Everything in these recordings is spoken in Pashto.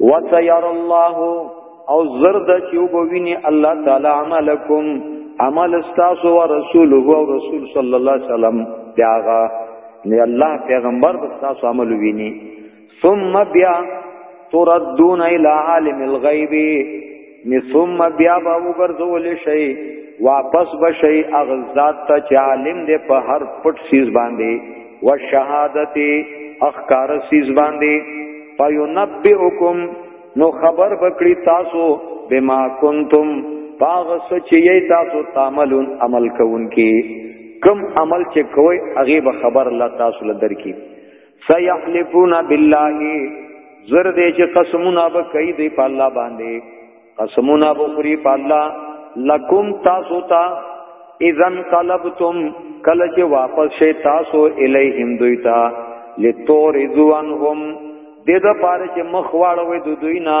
وسير الله او زرد چې وبویني الله تعالی عملکم عمل استاسو او رسول او رسول صلی الله علیه وسلم پیاغا نه الله پیغمبر استاسو عمل ویني ثم بیا تردون الى عالم الغیب نو ثم بیا به وګرځول شي واپس بشي اغل ذات ته چې عالم دې په هر پټ سیز باندې و شهادت اخکار سیز باندې فینبئکم نو خبر بکړی تاسو بما کنتم باغ سچې تاسو تعملون عمل کوونکې کم عمل چې کوی هغه به خبر الله تاسو لدر کی سيحلفون بالله زر دې چې قسمونه به کوي دی په الله باندې قسمونه به خوري په الله لکم تاسو ته اذن قلبتم کله چې واپس شي تاسو الیهم دوی ته لتور ذوانهم دې د پاره چې مخ واړوي د دوی نه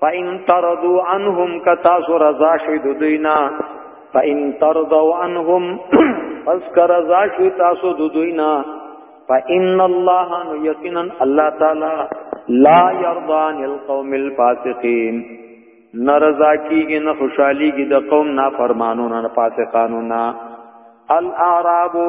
فإن تردو عنهم کتاسو رضا شوی دو دوینا فإن تردو عنهم پس که رضا شوی تاسو دو دوینا فإن الله نو یقینا الله تعالی لا يرضان القوم الفاسقين نرضا کیږي نه خوشحالي کې د قوم نافرمانو نه فاسقانو نه الاعرابو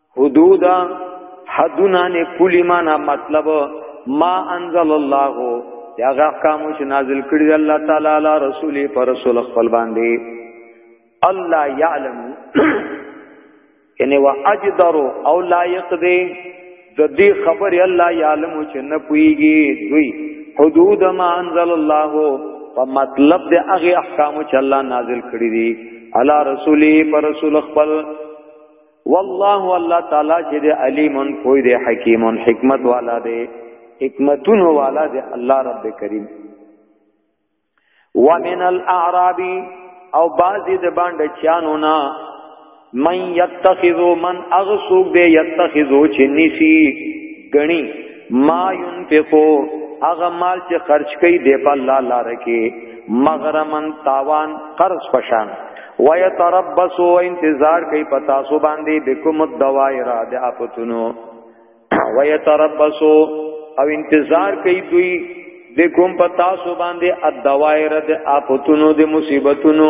حدود حدونه نه پولی معنا مطلب ما انزل الله یا هغه احکام چې نازل کړی الله تعالی علی رسول پر رسول خپل باندې الله یعلم یعنی واجدر او لا یقدی د دې خبر الله یعلم چې نه پويږي دوی حدود ما انزل الله په مطلب د هغه احکام چې الله نازل کړی دي علی رسولی پر رسول خپل والله الله تعالی چې دی علیم پوی دی حکیم حکمت والا دی حکمتون والا دی الله رب کریم ومن الاعراب او بعضی د باندې چانو نا من یتخذو من اغسوک دے یتخذو چنیسی گنی ما ينفقو هغه مال چې خرج کوي دی په الله لار کې مغرمن تاوان قرض پشان ويتربص و انتظار کوي پتا سو باندې بكم الدوائر د اپتونو ويتربص او انتظار کوي دوی بكم پتا سو باندې الدوائر د اپتونو د مصیبتونو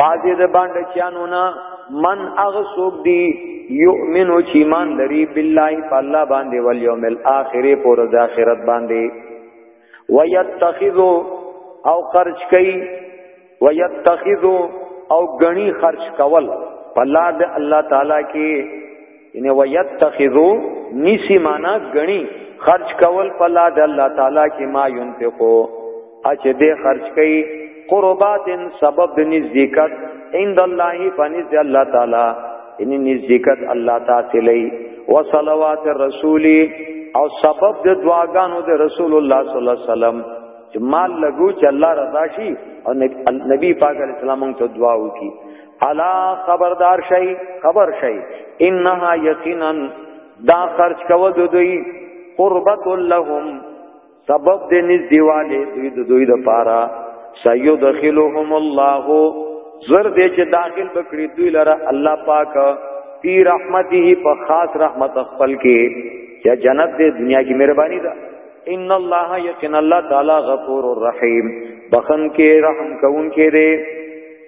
بعضی د باندې چانو نه من اغه سوق دی یؤمنو چې ایمان لري بالله په الله باندې ول یوم الاخر پر د اخرت باندې ويتخذ او خرج کوي ويتخذ او غني خرج کول په لار د الله تعالی کې ان ويتخذو نسی معنا غنی خرج کول په الله د الله تعالی کې ما ينفقو اچ دې خرج کړي قربات سبب د نزدېکت عند الله فنز الله تعالی ان نزدېکت الله تعالی لې وصلوات الرسول او سبب د دعاګانو د رسول الله صلی الله علیه وسلم چې مال لګو چې الله رضا شي او نبی پاک علیہ السلام ته دعا وکړي الا خبردار شي خبر شي انها یقینا دا خرج کو د دوی قربت لهم سبب دې نږدېواله دوی د دوی د پاره سيدخلهم الله زر دې چې داخل بکړي دوی لره الله پاک فی رحمته په خاص رحمت خپل کې یا جنت دې دنیا کې مهرباني ده ان الله یقین الله تعالی غفور الرحیم بخن کې رحم کون کې دې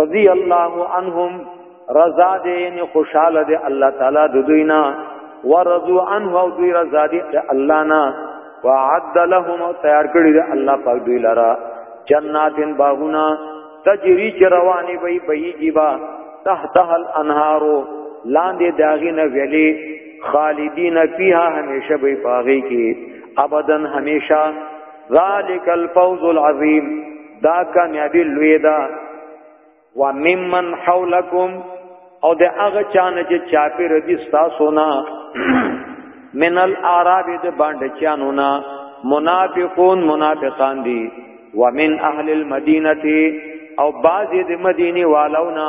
رضی الله عنهم رضا دې نه خوشاله دې الله تعالی د دوی نه ورضوا عنه او دوی رضا دې الله نه وعد لهم تیار کړی دې الله پاک دوی لرا جناتن باغونا تجری چ رواني وي بي جيبا تحتها الانهار لاندې داغي نه ویلي خالدین فیها همیشه به پاغي کې ابدن همیشه ذالک الفوز العظیم دا کامیابی لوی ده و ممن حولکم او د هغه چانه چې چاپی ردی تاسو نه من الاعراب د باندې چانو نه منافقون منافقان دي ومن اهل المدینه او بعضی د مدینه والو نه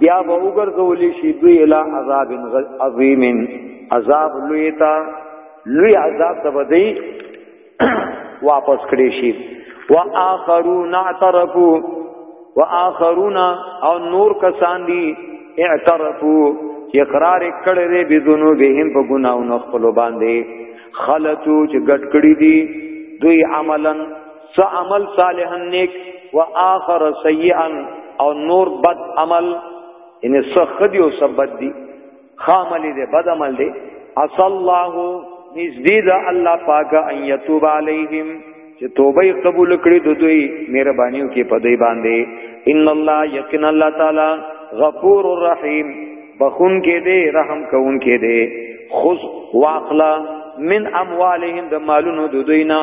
بیا به وګرځول شي دوی اله عذاب عظیم عذاب لوی تا لوی عذاب ته بدی واپس کړي شي واخرون اعترفوا واخرون او نور کسان دي اعترفوا چې اقرار کړي دي بذنو بهم په ګناونو خپل باندې خلطو چې ګټ کړي دي دوی عملا څه عمل صالحا نیک و آخر سیئا او نور بد عمل ان سخدی او سبد دی خاملی دی بد عمل دی اصل الله نزدې دا الله پاک ان یتوب علیہم چې توبه قبول کړي د دوی مهربانيو کې په دوی باندې ان الله یقینا الله تعالی غفور الرحیم بخون کې دې رحم کوون کې دې خذ واخلا من اموالهم د مالونو د دوی نه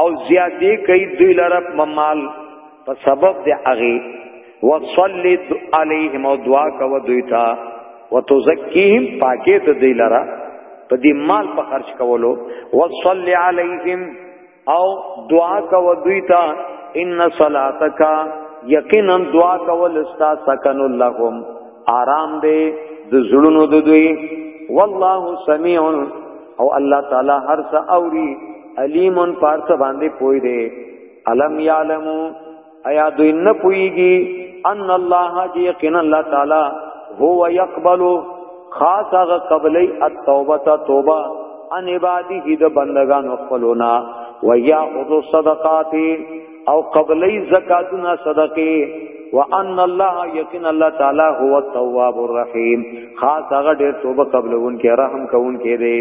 او زیاتی کوي دوی لره ممال په سبب د اغي وصلی علیهم او دعا کوي دوی ته وتزکیهم پاکه ته دوی لره په دې مال په خرج کولو وصلی علیهم او دعا کوي دوی ته ان صلاتک یقینا دعا کول استا سکن لهم آرام دې د زړونو د دوی والله سمیع او الله تعالی هر څه اوري علیم پارس باندې پوي دی علم یعلمو ایا دوی نه پويږي ان الله یقین الله تعالی هو یقبل خاص هغه قبلې التوبه توبه ان عباده د بندگانو خپلونا ويا خذ صدقات او قبلی زکاتنا صدقه وان الله یقین الله تعالی هو التواب الرحیم خاص هغه ډیر توبه قبلون کې رحم کوون کې دی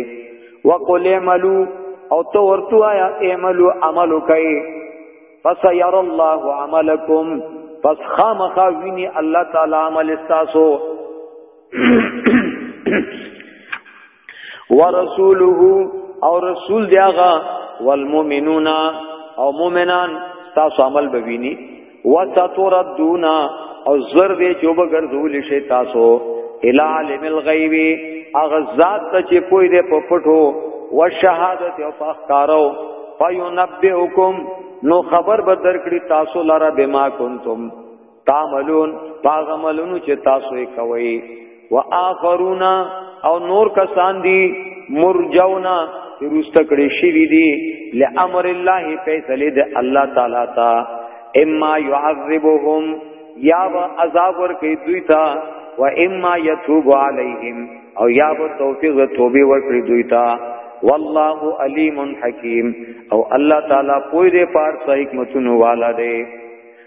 وقل اعملوا او تو ورتو آیا اعملوا عمل کوي پس ير الله عملکم پس خامخا ویني الله تعالی عمل استاسو ورسوله او رسول دی هغه والمؤمنون او مؤمنان تاسو عمل به ویني وستردون او زر دې چوب ګرځول شي تاسو الى علم الغیب اغه ذات ته چې پوی دې په پټو و شهادت او فخکارو فینبئکم نو خبر به درکړي تاسو لاره بما کنتم تعملون باغ عملونو چې تاسو یې کوي واخرون او نور کسان دي مرجونا چې روسته کړي شي وی دي لامر الله فیصله د الله تعالی تا اما يعذبهم یا و عذاب ور کوي دوی تا و اما يتوب عليهم او یا و توفیق توبه ور کوي دوی تا والله علیم حکیم او الله تعالی پوی دې پار صحیح حکمتونو والا دی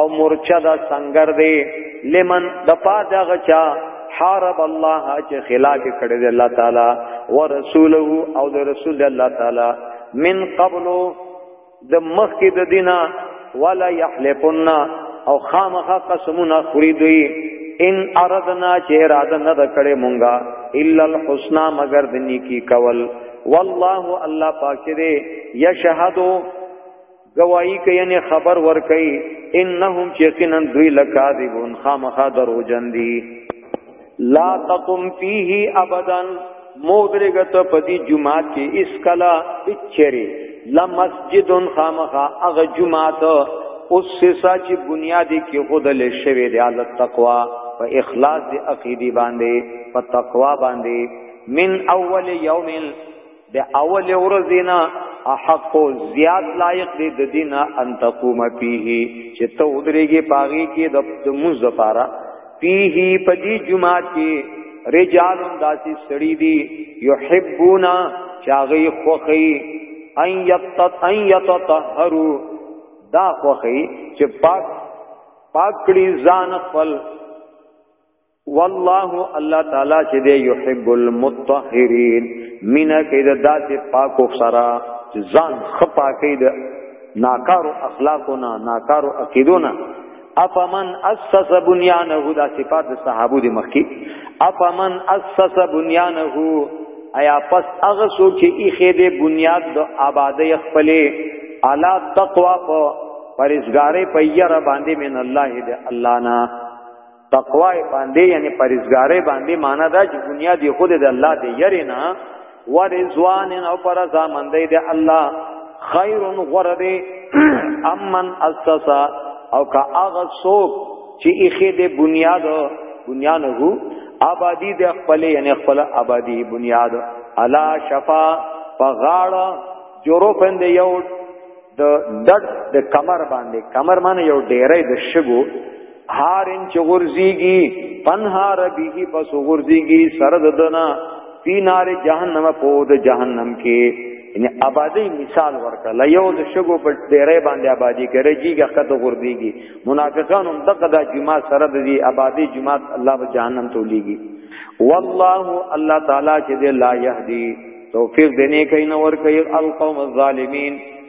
او مورچه دا سنگر دی لمن د پا دغه چا حارب الله چې خلاف کړی دی الله تعالی ورسوله او د رسول الله تعالی من قبل د مخکې د دینه ولا يحلفن او خامخا قسمونه خوري دوی ان اردنا چې اراده نه کړې مونږه الا الحسنا مگر د نیکی کول والله الله پاک دې یشهدو گواہی کوي یعنی خبر ور کوي انهم یقینا دوی لکاذبون خامخا دروجن دي لا تقم فيه ابدا مودرګت پدی جمعات کې اس کلا اچره لمسجد خامخا اغه جمعات اوس سسا چې بنیادی کې خود له شوی دی ال تقوا په اخلاص دی عقیدی باندې په تقوا باندې من اول یوم د اول ورځینا احق زیاد لایق دی د دینه ان تقوم فيه چې ته ودرېږي پاغي کې د موږ لپاره فيه پدی جمعه کې رجال داسي سړی دی يحبونا چاغي خوخي ان يتط ان يتطهروا دا خوخي چې پاک پاک کړي ځان خپل والله الله تعالی چې دی يحب المطهرين مینا کې د داسې پاکو سره ځان خپا کې د ناکارو اخلاقونه ناکارو عقیدونه افمن اسس بنيانه دا صفات صحابو دي مخکي افمن اسس بنيانه ایا پس هغه سوچ چې اخې دې بنیاد د آبادې خپلې الا تقوا په پرېزګارې په یره باندې من الله دې الله نه تقوا باندې یعنی پرېزګارې باندې معنا دا چې دنیا دی خود د الله دی یری نه ورزوان او پر زامندې دی الله خیر غره دی امن اسسا او کا اغه سوق چې اخی دی بنیاد بنیاد هو آبادی د خپل یعنی خپل آبادی بنیاد الا شفا پغاړه جورو پند یو د دټ د کمر باندې کمر باندې یو ډیرې د شګو هارن چې غورځيږي پنهار به پس غورځيږي سر ددنا فی نار جهنم په د جهنم کې یعنی آبادی مثال ورکړه لا یو د شګو په ډیره باندې آبادی کوي جیګه خط غرديږي منافقان هم دغه د جمعه سره د دې آبادی جمعه الله په جهنم ته لېږي والله الله تعالی چې لا يهدي توفیق دینه کین ور کوي القوم الظالمین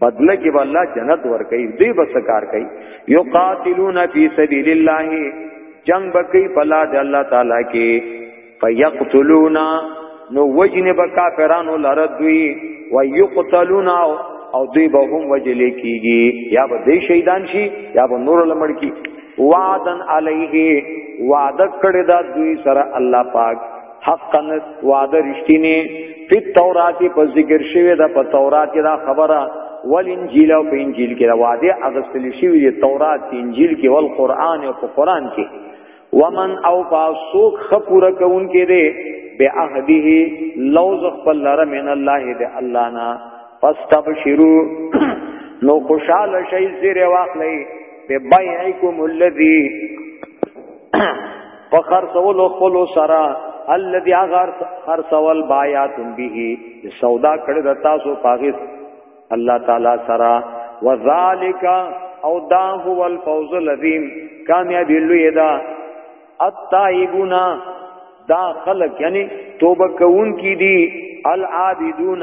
بدله کې الله جنت ور کوي دوی بس کار کوي یو قاتلون فی سبیل الله جنگ بکی پلا د الله تعالی کې فیقتلون نو وجن بکا فرانو لرد دوی و یقتلون او دوی به هم وجل کیږي یا به دوی شهیدان شي یا به نور لمړ کی وعدن علیه وعده کړی دا دوی سره الله پاک حقا وعده رشتینی فی التورات په ذکر شوی دا په تورات کې دا خبره ول انجیل او په انجیل کې دا وعده اغستل شوی دی تورات کې انجیل کې ول قران او په قران کې ومن او فاسوق خپور کون کې دی به عهده لوز خپل لره من الله دی الله نا فاستبشروا نو خوشاله شي زیر واخلې به بایعکم الذی په خرڅولو خپل سره الذي غر خرڅول بایاتم به سودا کړی د تاسو پاغیس الله تعالی سره وذالک او دا هو الفوز العظیم کامیابی لوی دا التائبون دا خلق یعنی توبه کوون کی دی العابدون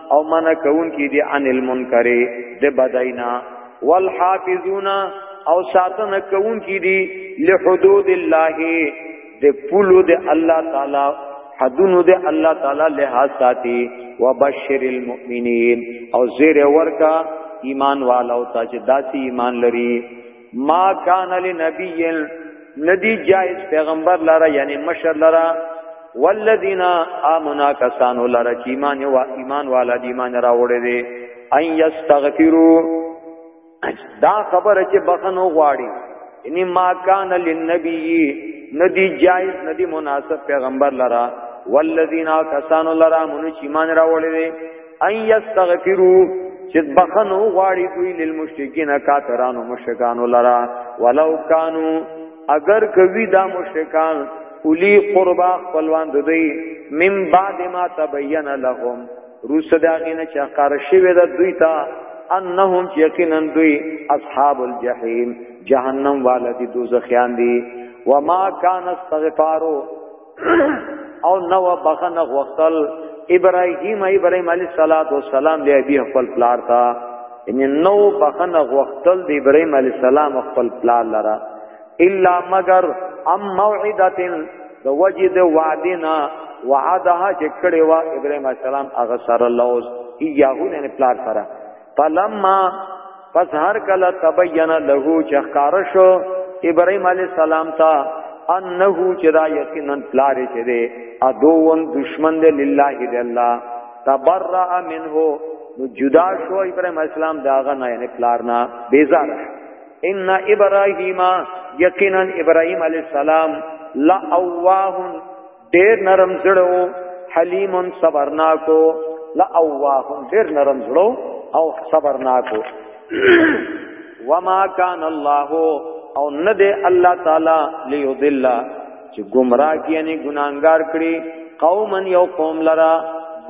او منع کون کی دی عن المنکر دی بداینا والحافظون او ساتنه کون کی دی لحدود الله دی پولو دی الله تعالی حدونو دی الله تعالی لحاظ ساتي وبشر المؤمنین او زیر ورکا ایمان والو ته چې داسې ایمان لري ما کان لنبی ندی جائز پیغمبر لرا یعنی مشر لرا والذین آمنا کسانو لرا چې ایمان او ایمان والا دی ایمان راوړی دی ان یستغفروا دا خبره چې بخنو غواړي یعنی ما کان لنبی ندی جائز ندی مناسب پیغمبر لرا والذین کسانو لرا مونږ ایمان راوړی دی ان یستغفرو چې بخنو غواړي دوی للمشرکین کافرانو مشرکانو لرا ولو کانو اگر کوي دا مشرکان اولی قربا خپلوان دوی من بعد ما تبین لهم روس دا غینه چې اقار شوی دا دوی تا انهم یقینا دوی اصحاب الجحیم جهنم والدی دوزخیان دی وما کان استغفارو او نو بخنه وختل ابراهيم ابراهيم عليه صلوات و سلام دی ابي خپل پلار تا ان نو بخنه وختل دی ابراهيم عليه السلام خپل پلار لرا الا مگر ام موعدتن د وجه د وعدنا وعدها چې کړي وا ابراهيم عليه السلام هغه سره لوز یاهو نه پلار سره فلما پس هر کله تبین له چخکار شو ابراهیم علی السلام ته انه چې دا یقینا پلار چې دی ادوون دشمن دی لله دی الله تبرأ منه نو جدا شو ابراهیم اسلام داغه نه یعنی پلار نه بیزار ان ابراهیم یقینا ابراهیم علی السلام لا اواه ډیر نرم زړه حلیم صبرناکو لا اواه ډیر نرم زړه او صبرناکو وما کان الله او نه دی الله تعالی لیضل چې گمراه کی یعنی ګناګار کړي قوما یو قوم لرا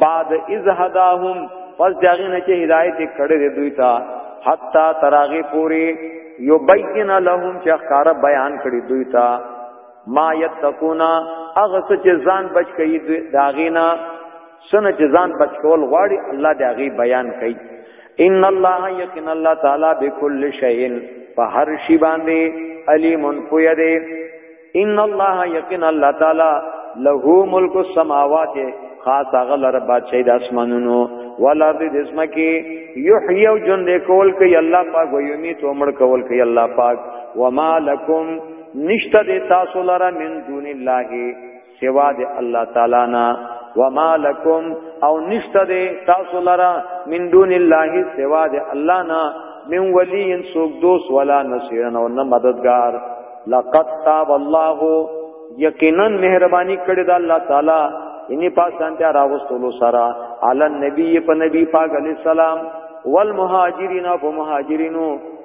بعد اذ هداهم پس داغه نه چې هدایت کړي دی دوی ته حتا تراغه پوری یبین لهم چې اخکار بیان کړي دوی ته ما یتقونا هغه څه چې ځان بچ کوي داغینا سنه چې ځان بچ کول غواړي الله دې هغه بیان کوي ان الله یقین الله تعالی بكل شیء په هر شی باندې علیم پوی دی ان الله یقین الله تعالی له ملک السماوات خاص هغه لره بادشاہي د اسمانونو ولارد د اسمکه یحیی او جن کول کوي الله پاک ویمیت او مړ کول کوي الله پاک وما لکم نشته د تاسو لره من دون الله سوا د الله تعالی نه وما لكم او نشته د تاسو لره من دون الله سوا د الله نه من ولی سوک دوست ولا نصير او نه مددگار لقد تاب الله یقینا مهرباني کړې ده الله تعالی انی پاسان ته راوستلو سرا علی نبی په نبی پاک علی السلام والمهاجرین او مهاجرینو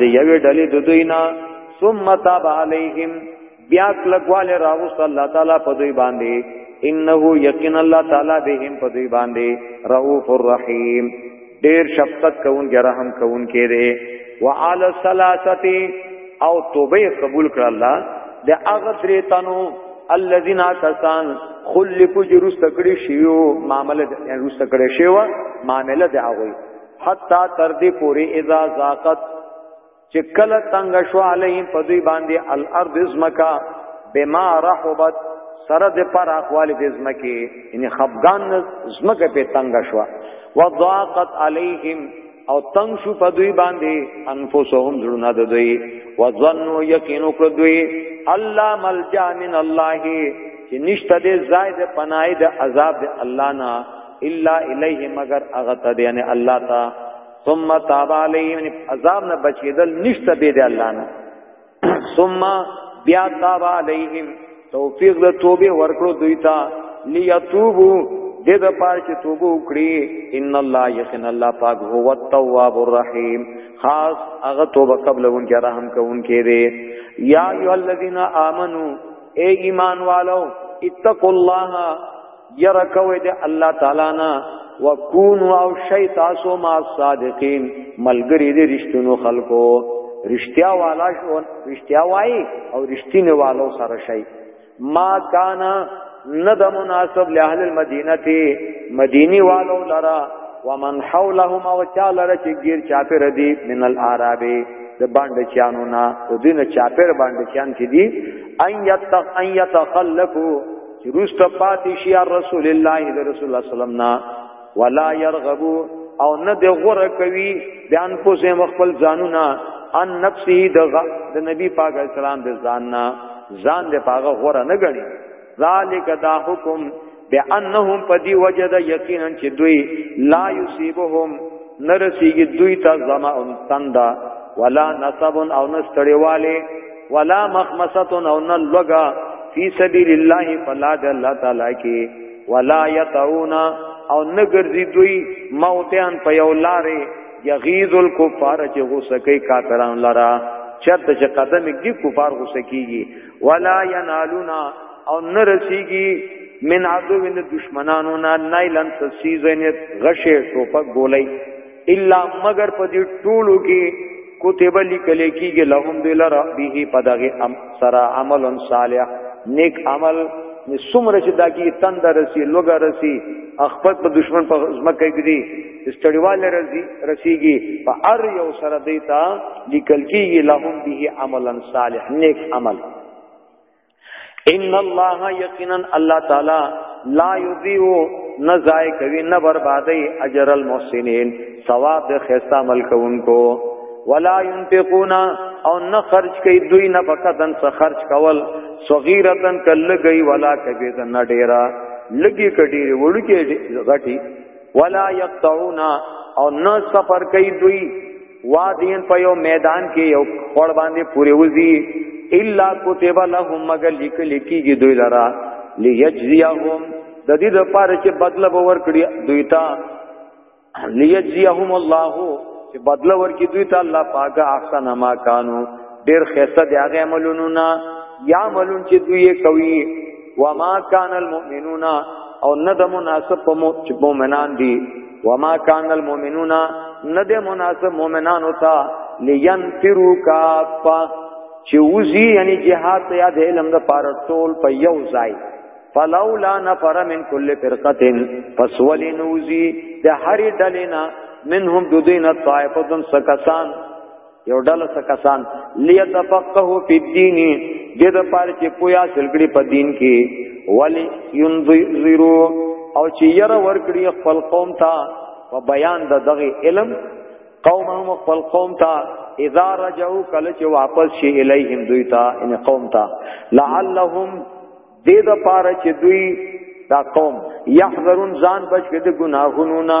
د یوې ډلې د دوی نه ثم تاب علیهم بیا کلکواله راوست الله تعالی په دوی باندې انه یقین الله تعالی بهم په دوی باندې رؤوف الرحیم ډیر شفقت کوون رحم کوون کړي وعلى الثلاثه او توبه قبول کړ الله د هغه درې تنو الذين کسان خلقوا جرست کړي شیو معاملې جرست کړي شیو معاملې د هغه حتا تر دې پوری اذا زاقت چې کله تنگ شو علیهم په دوی باندې الارض زمکا بما رحبت سره د پر اقوال د زمکی یعنی خفغان زمکه په تنگ شو وضاقت علیهم او تنگ شو په دوی باندې انفسهم زړونه د دوی وظنوا یقینو کړ دوی الله ملجا من الله چې نشته دې زائد پناه د عذاب د الله نه الا الیه مگر هغه ته دی یعنی الله تا ثم تاب علیه یعنی عذاب نه بچیدل نشته به دی الله نه ثم بیا تاب علیهم توفیق د توبه ورکړو دوی ته لیتوبو د د پاره چې توبه وکړي ان الله یقین الله پاک هو التواب الرحیم خاص هغه توبه قبل اونکه رحم کوونکې دی یا ایه الذین آمنو اے ایمان والو اتقوا الله یره کوي د الله تعالی نه وکونو او شی تاسو ما صادقین ملګری دې رښتونو خلکو رښتیا والا شو رښتیا وای او رښتینه والو سره شي ما کانا نه د مناسب له اهل المدینه تی مدینی والو لرا ومن حولهم او چا لره چې غیر چاپر دی من العربی د باندې چانو نه د دین چاپر باندې چان کې دی ان یتق ان یتخلفو چې روس ته پاتې شي رسول الله د رسول الله سلام نه ولا يرغبو او نه دی غره کوي بیان پوسه مخبل ځانونه ان نفسه دغه د نبی پاک اسلام د ځان نه ځان د پاغه غره نه غني ذالک دا حکم بانهم پدی وجد یقینا چې دوی لا یصيبهم نرسیږي دوی ته زما ان تندا ولا نصب او نستړیواله ولا مخمسه او نه لوګه فی سبیل الله فلا د الله تعالی کې ولا یتعون او نه ګرځي دوی موتیان په یو لارې یغیظ الکفار چې غوسه کوي کافرانو لرا چرته چې قدم کې کفار غوسه کیږي ولا ینالون او نه رسیږي من عدو من دشمنانو نه نایلن تسیزن غشه ټوپک ګولای الا مگر په دې ټولو کې کتب لیکل کېږي لهم دلر به پدغه ام سرا عمل صالح نیک عمل سمره چې دا کې تند رسی لوګه رسی خپل په دشمن په ځمکه کې دي استړیوال رسی رسیږي په ار یو سره دیتا لیکل کېږي لهم به عمل صالح نیک عمل ان الله یقینا الله تعالی لا یذیو نه ضای کوي نه بربادي اجر المحسنین ثواب د خیسه عمل کوونکو ولا ينفقون او نه خرج کوي دوی نه فقطن څخه خرج کول صغیرتن کله گئی ولا کبیرتن نه ډیرا لګي کډي وړکه غټي ولا یقطعون او نه سفر کوي دوی وادین په یو میدان کې یو خړ باندې پوری وزي الا كتب لهم مگر لیکل کیږي دوی لرا ليجزيهم د دې لپاره چې بدله باور کړی دوی ته ليجزيهم الله چې بدله ورکړي دوی ته الله پاک احسن ما کانو ډیر خسته دی هغه عملونو نه یا عملون چې دوی کوي وما كان المؤمنون او نه د مناسب په مو چې مؤمنان دي وما كان المؤمنون نه د مناسب مؤمنان ہوتا لینفروا کافا چې وزي یعنی جهاد ته یاد علم د پاره ټول په یو ځای فلولا نفر من كل فرقه فسولن وزي د هر ډلینا منهم دودین طائفتن سکسان یو ډله څه کسان لیتفقهوا فی الدین دې د پاره چې پویا سلګړي په دین کې ولی ينذرو او چې ير ورکړي خپل قوم ته په بیان د دغه علم قوم هم خپل قوم ته اذا رجعوا کله چې واپس شي الیهم دوی ته ان قوم ته لعلهم دې د پاره چې دوی دا قوم یحذرون ځان بچ کې د ګناهونو نه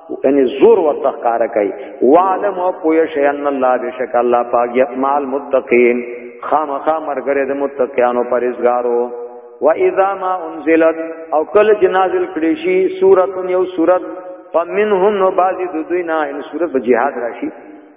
یعنی زور ورته ښکارا کوي وعلم او پوه شي ان الله بشک الله پاک یسمع المتقین خامخا مرګره د متقینو پرېزګارو و اذا ما انزلت او کله چې نازل کړي شي سورۃ یو سورۃ فمنهم نو بعضی د دوی نه ان سورۃ جهاد راشي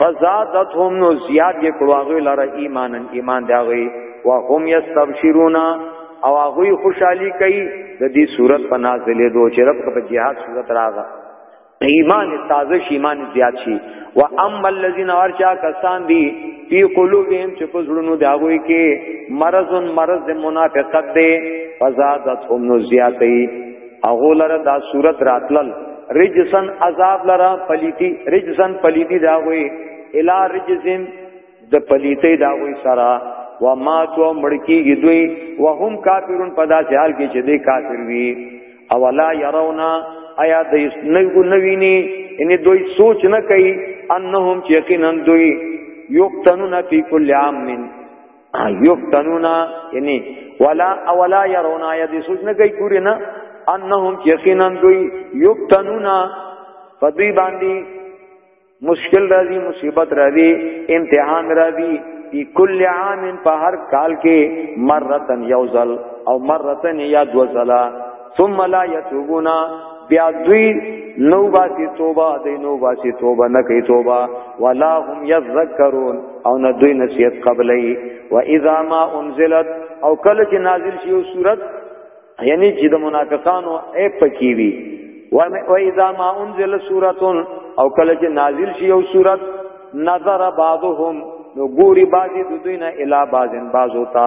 فزادتهم نو زیاد یې کړو هغه لاره ایمانن ایمان دی هغه وهم یستبشرون او هغه خوشحالي کوي د دې صورت په نازلې دوه چې رب په جهاد صورت راغله ایمان تازه شي ایمان زیات شي و اما الذين ارجا کسان دي فی قلوبهم چې په زړونو دا وي کې مرض مرض د منافقت دی فزادتهم نو زیاتې هغه لره دا صورت راتلل رجسن عذاب لره پلیتی رجسن پلیتی دا وی الا رجسن د پلیتی دا وی سرا و ما تو مړکیږي دوی وهم کافرون پدا سیال کې چې دی کافر وی اولا يرونا آیا د نو نویني ان دوی سوچ نه کوي انهم یقینا دوی یقتنون فی کل عام من یفتنونا یعنی ولا اولا يرونا یا دې سوچ نه کوي ګوري نه انهم یقینا دوی یفتنونا په دوی باندې مشکل راځي مصیبت راځي امتحان راځي فی کل عام په هر کال کې مرتن یوزل او مرتن یا دوزلا ثم لا يتوبون بیا دوی نو باسی توبه دی نو باسی توبه نه کوي توبه ولا هم یذکرون او نه دوی نصیحت قبلې و اذا ما انزلت او کله چې نازل شي او صورت یعنی چې د منافقانو اې پکې وي و اذا ما انزل سوره او کله چې نازل شي او صورت نظر بعضهم نو ګوري بعضی د دوی نه الا بعضن بعضو تا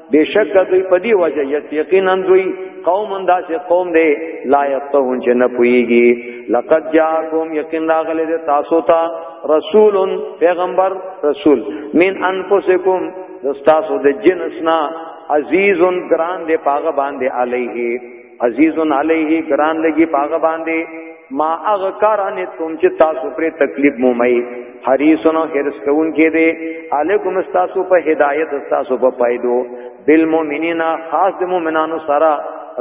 بشک دوی په دی وجه یقینا دوی قوم انداز قوم دی لا یفقهون چې نه پويږي لقد جاءکم یقین راغله د تاسو ته رسول پیغمبر رسول من انفسکم د تاسو د جنسنا عزیز گران دی پاغه باندې علیه عزیز علیه ګران لګي پاغه باندې ما اغ کاران تم چې تاسو پر تکلیف مو مې حریصن حرس کون کې دې علیکم استاسو په هدایت استاسو په پایدو بالمؤمنین خاص د مؤمنانو سره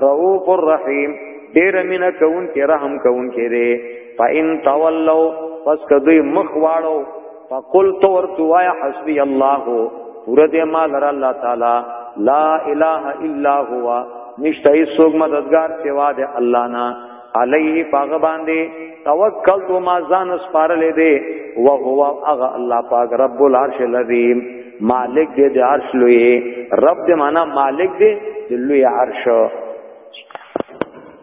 رؤوف الرحیم ډیر مینا کون کې رحم کون کې دې فإن تولوا پس کدی مخ واړو فقلت ورتوا يا حسبي الله پورا دې ما لره الله تعالی لا اله الا هو نشته هیڅ څوک مددگار سوا دې الله نه علیه پاغ باندې توکل تو ما ځان سپارلې دې او هو هغه الله پاک رب العرش العظیم مالک دې د عرش لوی رب دې معنا مالک دې د لوی عرش